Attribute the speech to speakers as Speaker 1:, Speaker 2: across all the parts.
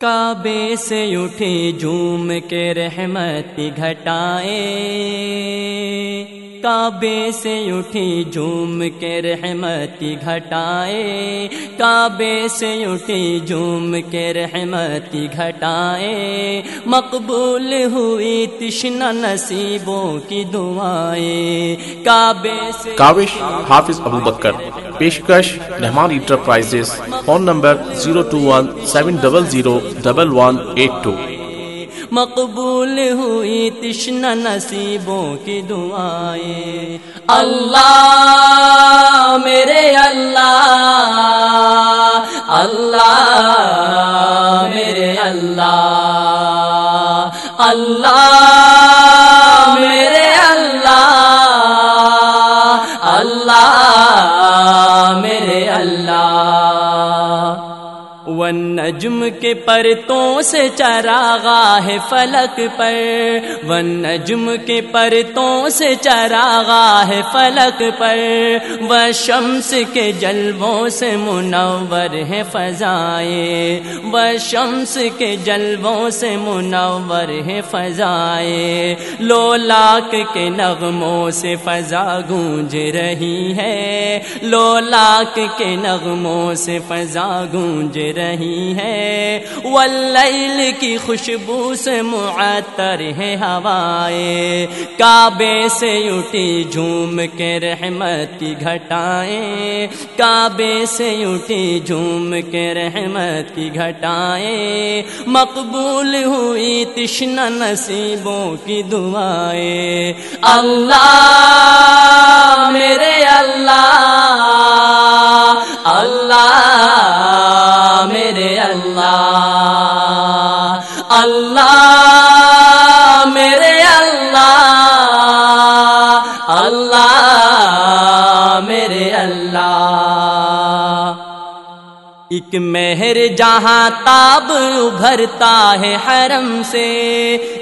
Speaker 1: کعبے سے اٹھے جھوم کے رحمت گھٹائے۔ کعبے سے اٹھی جھوم کے رحمت گھٹائے۔ کعبے سے اٹھی جھوم کے رحمت گھٹائے۔ مقبول ہوئی تشنا نصیبوں کی دعائیں۔ کعبے سے
Speaker 2: کاوش حافظ ابو بکر۔ پیشکش Rehman enterprises, phone number zero two one seven double zero double one eight two.
Speaker 1: مقبول ہوئی تشنا نصیبوں کی دعائیں۔ اللہ میرے اللہ اللہ میرے اللہ اللہ نجم کے پرتوں سے چراغا ہے فلک پر۔ ون نجم کے پرتوں سے چراغا ہے فلک پر۔ وہ شمس کے جلووں سے منور ہے فضائے۔ وہ شمس کے جلووں سے منور ہے فضائے۔ لو لاک کے نغموں سے فضا گونج رہی ہے۔ لو لاک کے نغموں سے فضا گونج رہی ہے۔ ہے۔ واللیل کی خوشبو سے معطر ہے ہوائیں کعبے سے اٹھی جھوم کے رحمت کی گھٹائیں۔ کعبے سے اٹھی جھوم کے رحمت کی گھٹائیں۔ مقبول ہوئی تشنا نصیبوں کی دعائیں۔ اللہ میرے اللہ اللہ میرے اللہ اللہ میرے اللہ اللہ میرے اللہ۔ ایک مہر جہاں تاب ابھرتا ہے حرم سے۔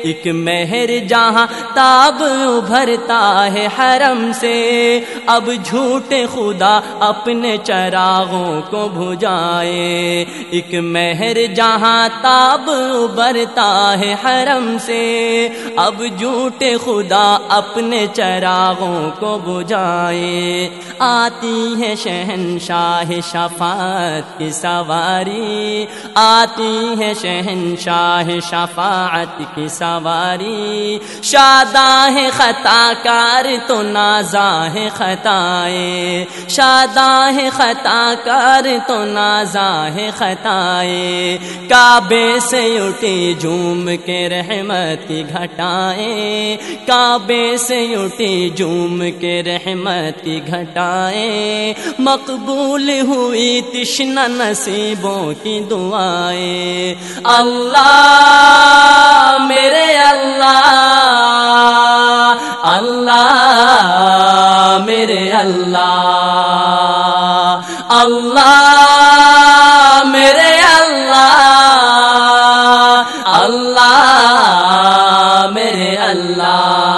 Speaker 1: ایک مہر جہاں تاب ابھرتا ہے حرم سے۔ اب جھوٹے خدا اپنے چراغوں کو بھجائے۔ ایک مہر جہاں تاب ابھرتا ہے حرم سے۔ اب جھوٹے خدا اپنے چراغوں کو بجائے آتی ہے شہنشاہ شفاعت کی سواری آتی ہے شہنشاہ شفاعت کی سواری شاداں ہے خطا کار تو نازاں ہے خطائے شاداں ہے خطا کار تو نازاں ہے خطائے کعبے سے اٹھی جھوم کے رحمت کی گھٹائیں کعبے سے اٹھی جھوم کے رحمت کی گھٹائیں مقبول ہوئی تشنا نصیبوں کی دعائیں۔ اللہ میرے اللہ اللہ میرے اللہ اللہ میرے اللہ اللہ میرے اللہ۔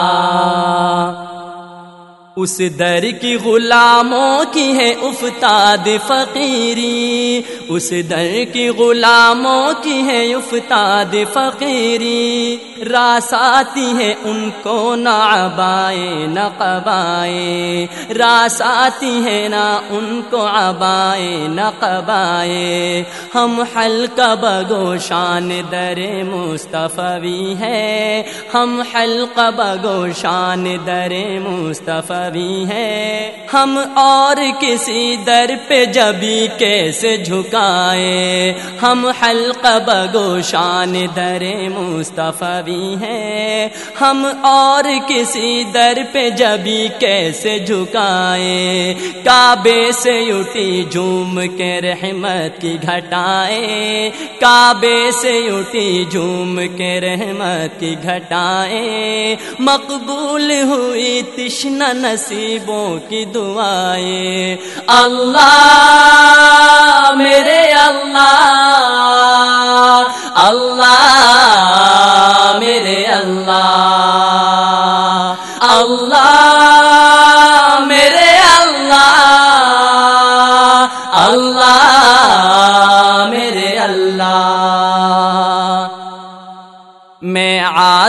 Speaker 1: اس در کی غلاموں کی ہے افتاد فقیری۔ اس در کی غلاموں کی ہے افتاد فقیری۔ راس آتی ہے ان کو نہ عبائے نہ قبائے۔ راس آتی ہے نہ ان کو عبائے نہ قبائے۔ ہم حلقہ بگو شان در مصطفی ہے۔ ہم حلقہ بگو شان در مصطفی ہے۔ ہم اور کسی در پہ جبھی کیسے جھکائے۔ ہم حلقہ بگو شان در مصطفی ہے ہم اور کسی در پہ جبھی کیسے جھکائے۔ کعبے سے اٹھی جھوم کے رحمت کی گھٹائیں کعبے سے اٹھی جھوم کے رحمت کی گھٹائیں مقبول ہوئی تشنا نصیبوں کی دعائیں۔ اللہ میرے اللہ اللہ میرے اللہ۔ اللہ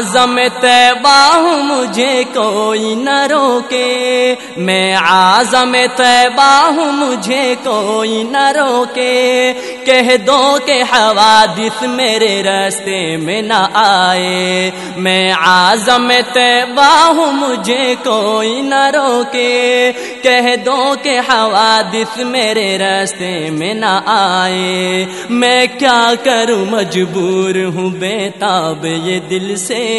Speaker 1: آزم طیبہ ہوں مجھے کوئی نہ روکے۔ میں آزم طیبہ ہوں مجھے کوئی نہ روکے۔ کہہ دو کہ حوادث میرے راستے میں نہ آئے۔ میں آزم طیبہ ہوں مجھے کوئی نہ روکے۔ کہہ دو کہ حوادث میرے راستے میں نہ آئے۔ میں کیا کروں؟ مجبور ہوں بے تاب، یہ دل سے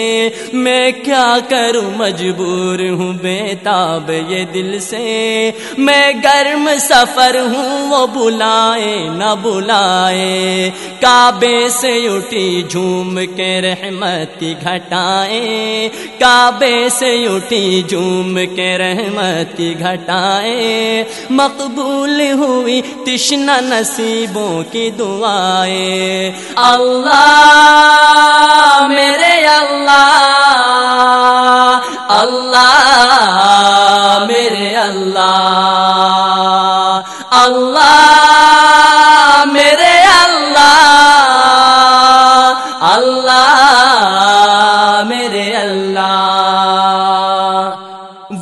Speaker 1: میں کیا کروں؟ مجبور ہوں بے تاب یہ دل سے۔ میں گرم سفر ہوں، وہ بلائے، نہ بلائے۔ کعبے سے اٹھی، جھوم کے رحمتی گھٹائے کعبے سے اٹھی، جھوم کے رحمتی گھٹائے مقبول ہوئی تشنا نصیبوں کی دعائیں۔ اللہ میرے اللہ اللہ اللہ میرے اللہ اللہ میرے اللہ اللہ میرے اللہ۔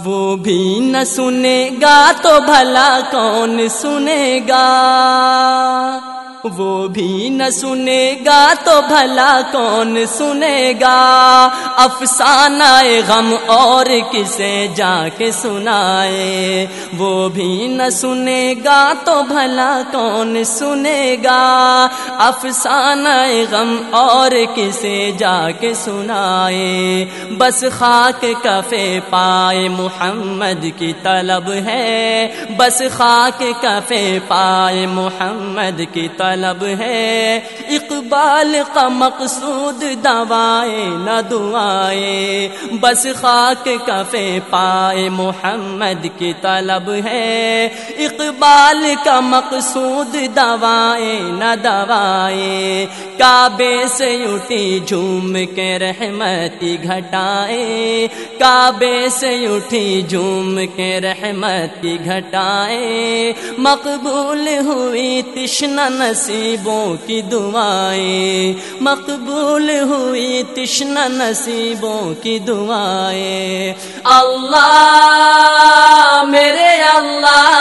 Speaker 1: وہ بھی نہ سنے گا تو بھلا کون سنے گا؟ وہ بھی نہ سنے گا تو بھلا کون سنے گا؟ افسانہ غم اور کسے جا کے سنائے۔ وہ بھی نہ سنے گا تو بھلا کون سنے گا؟ افسانہ غم اور کسے جا کے سنائے۔ بس خاک کفے پائے محمد کی طلب ہے۔ بس خاک کفے پائے محمد کی طلب طلب ہے۔ اقبال کا مقصود دوائے نہ دعائے۔ بس خاک کفے پائے محمد کی طلب ہے۔ اقبال کا مقصود دوائے نہ دوائے۔ کعبے سے اٹھی جھوم کے رحمتی گھٹائے۔ کعبے سے اٹھی جھوم کے رحمتی گھٹائے۔ مقبول ہوئی تشنا نصیبوں کی دعائیں۔ مقبول ہوئی تشن نصیبوں کی دعائیں۔ اللہ میرے اللہ